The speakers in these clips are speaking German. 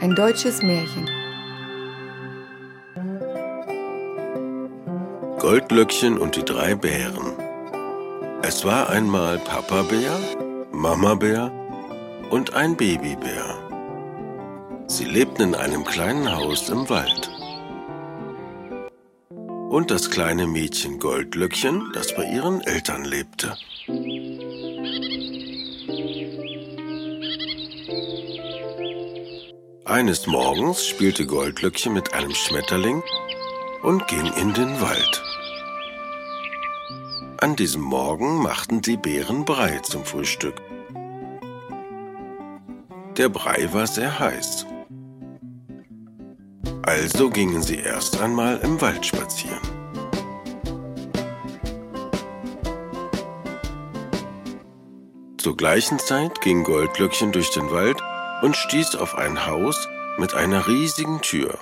ein deutsches Märchen. Goldlöckchen und die drei Bären. Es war einmal Papa Bär, Mama Bär und ein Babybär. Sie lebten in einem kleinen Haus im Wald. Und das kleine Mädchen Goldlöckchen, das bei ihren Eltern lebte. Eines Morgens spielte Goldlöckchen mit einem Schmetterling und ging in den Wald. An diesem Morgen machten die Bären Brei zum Frühstück. Der Brei war sehr heiß. Also gingen sie erst einmal im Wald spazieren. Zur gleichen Zeit ging Goldlöckchen durch den Wald und stieß auf ein Haus mit einer riesigen Tür.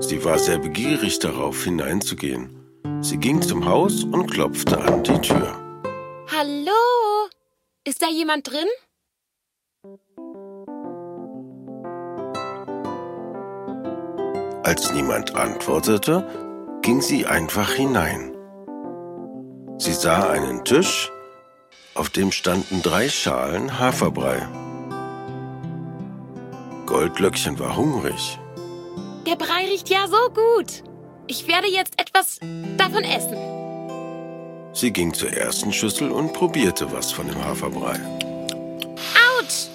Sie war sehr begierig darauf, hineinzugehen. Sie ging zum Haus und klopfte an die Tür. Hallo? Ist da jemand drin? Als niemand antwortete, ging sie einfach hinein. Sie sah einen Tisch, auf dem standen drei Schalen Haferbrei. Goldlöckchen war hungrig. Der Brei riecht ja so gut. Ich werde jetzt etwas davon essen. Sie ging zur ersten Schüssel und probierte was von dem Haferbrei. Autsch!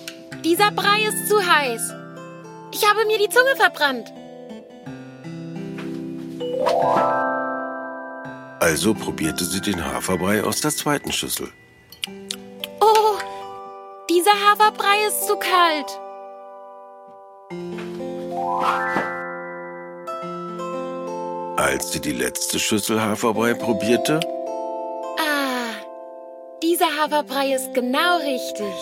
Dieser Brei ist zu heiß. Ich habe mir die Zunge verbrannt. Also probierte sie den Haferbrei aus der zweiten Schüssel. Oh, dieser Haferbrei ist zu kalt. Als sie die letzte Schüssel Haferbrei probierte, Ah, dieser Haferbrei ist genau richtig.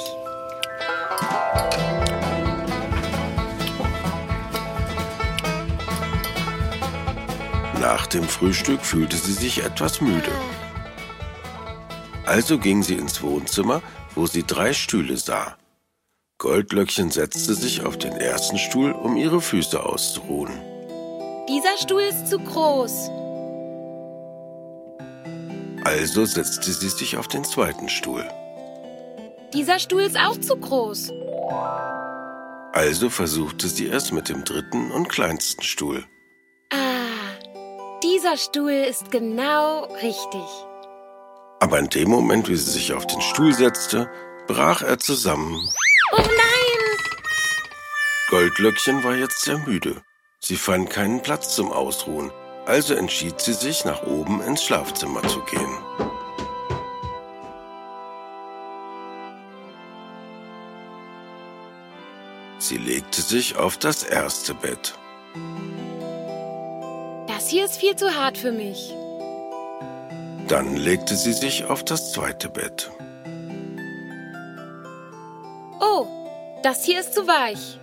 nach dem Frühstück fühlte sie sich etwas müde. Also ging sie ins Wohnzimmer, wo sie drei Stühle sah. Goldlöckchen setzte sich auf den ersten Stuhl, um ihre Füße auszuruhen. Dieser Stuhl ist zu groß. Also setzte sie sich auf den zweiten Stuhl. Dieser Stuhl ist auch zu groß. Also versuchte sie es mit dem dritten und kleinsten Stuhl. Ah, dieser Stuhl ist genau richtig. Aber in dem Moment, wie sie sich auf den Stuhl setzte, brach er zusammen. Goldlöckchen war jetzt sehr müde. Sie fand keinen Platz zum Ausruhen, also entschied sie sich, nach oben ins Schlafzimmer zu gehen. Sie legte sich auf das erste Bett. Das hier ist viel zu hart für mich. Dann legte sie sich auf das zweite Bett. Oh, das hier ist zu weich.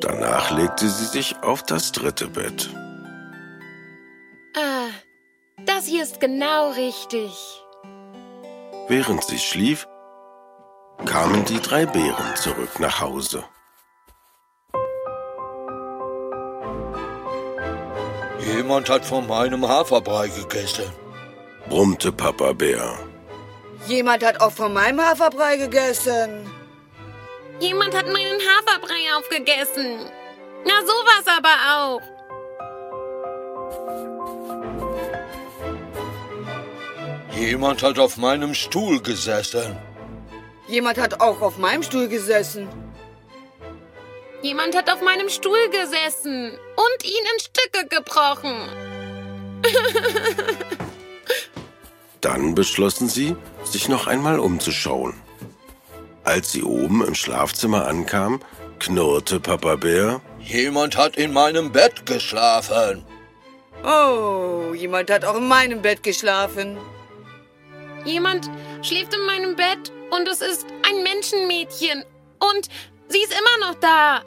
Danach legte sie sich auf das dritte Bett. Ah, das hier ist genau richtig. Während sie schlief, kamen die drei Bären zurück nach Hause. Jemand hat von meinem Haferbrei gegessen. brummte Papa Bär. Jemand hat auch von meinem Haferbrei gegessen. Jemand hat meinen Haferbrei aufgegessen. Na, sowas aber auch. Jemand hat auf meinem Stuhl gesessen. Jemand hat auch auf meinem Stuhl gesessen. Jemand hat auf meinem Stuhl gesessen und ihn in Stücke gebrochen. Dann beschlossen sie, sich noch einmal umzuschauen. Als sie oben im Schlafzimmer ankam, knurrte Papa Bär. Jemand hat in meinem Bett geschlafen. Oh, jemand hat auch in meinem Bett geschlafen. Jemand schläft in meinem Bett und es ist ein Menschenmädchen. Und sie ist immer noch da.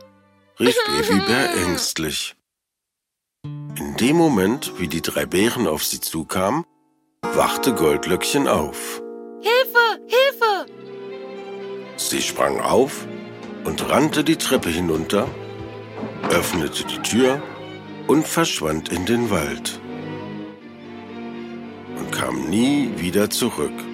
rief Babybär ängstlich. In dem Moment, wie die drei Bären auf sie zukamen, wachte Goldlöckchen auf. Hilfe, Hilfe! Sie sprang auf, und rannte die Treppe hinunter, öffnete die Tür und verschwand in den Wald und kam nie wieder zurück.